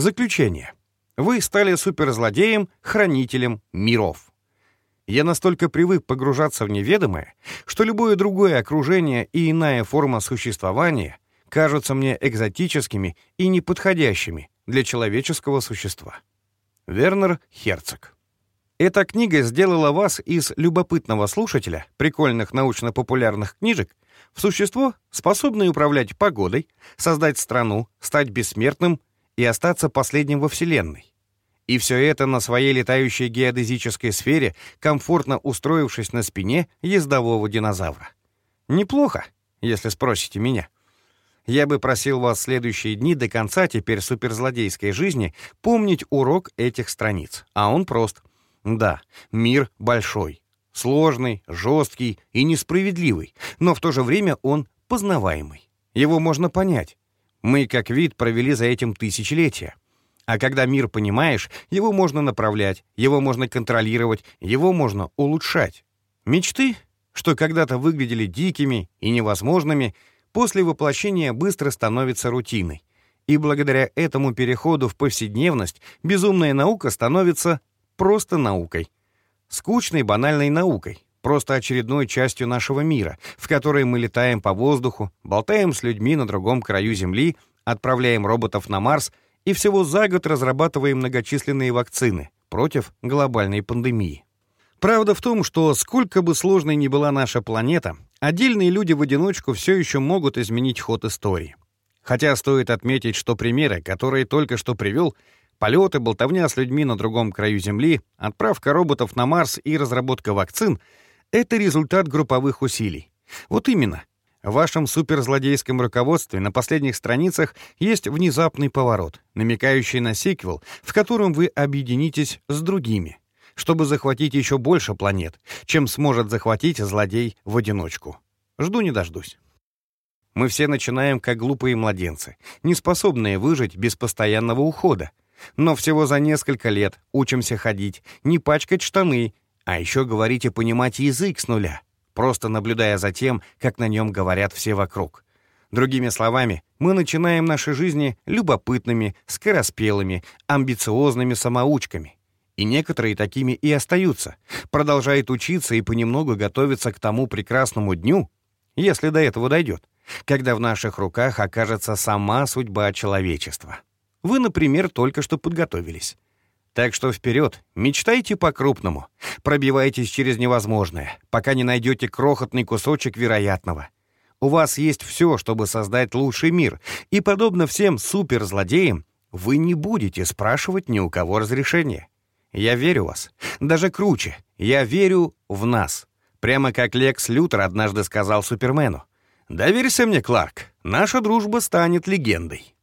Заключение. Вы стали суперзлодеем, хранителем миров. Я настолько привык погружаться в неведомое, что любое другое окружение и иная форма существования кажутся мне экзотическими и неподходящими для человеческого существа. Вернер Херцог. Эта книга сделала вас из любопытного слушателя прикольных научно-популярных книжек в существо, способное управлять погодой, создать страну, стать бессмертным и остаться последним во Вселенной. И все это на своей летающей геодезической сфере, комфортно устроившись на спине ездового динозавра. Неплохо, если спросите меня. Я бы просил вас следующие дни до конца теперь суперзлодейской жизни помнить урок этих страниц. А он прост. Да, мир большой, сложный, жесткий и несправедливый, но в то же время он познаваемый. Его можно понять. Мы, как вид, провели за этим тысячелетия. А когда мир понимаешь, его можно направлять, его можно контролировать, его можно улучшать. Мечты, что когда-то выглядели дикими и невозможными, после воплощения быстро становятся рутиной. И благодаря этому переходу в повседневность безумная наука становится просто наукой. Скучной банальной наукой, просто очередной частью нашего мира, в которой мы летаем по воздуху, болтаем с людьми на другом краю Земли, отправляем роботов на Марс и всего за год разрабатываем многочисленные вакцины против глобальной пандемии. Правда в том, что сколько бы сложной ни была наша планета, отдельные люди в одиночку все еще могут изменить ход истории. Хотя стоит отметить, что примеры, которые только что привел, полеты, болтовня с людьми на другом краю Земли, отправка роботов на Марс и разработка вакцин — это результат групповых усилий. Вот именно. В вашем суперзлодейском руководстве на последних страницах есть внезапный поворот, намекающий на сиквел, в котором вы объединитесь с другими чтобы захватить еще больше планет, чем сможет захватить злодей в одиночку. Жду не дождусь. Мы все начинаем как глупые младенцы, не способные выжить без постоянного ухода. Но всего за несколько лет учимся ходить, не пачкать штаны, а еще говорить и понимать язык с нуля, просто наблюдая за тем, как на нем говорят все вокруг. Другими словами, мы начинаем наши жизни любопытными, скороспелыми, амбициозными самоучками. И некоторые такими и остаются, продолжают учиться и понемногу готовиться к тому прекрасному дню, если до этого дойдет, когда в наших руках окажется сама судьба человечества. Вы, например, только что подготовились. Так что вперед, мечтайте по-крупному, пробивайтесь через невозможное, пока не найдете крохотный кусочек вероятного. У вас есть все, чтобы создать лучший мир, и, подобно всем суперзлодеям, вы не будете спрашивать ни у кого разрешения. Я верю вас. Даже круче. Я верю в нас. Прямо как Лекс Лютер однажды сказал Супермену. «Доверься мне, Кларк. Наша дружба станет легендой».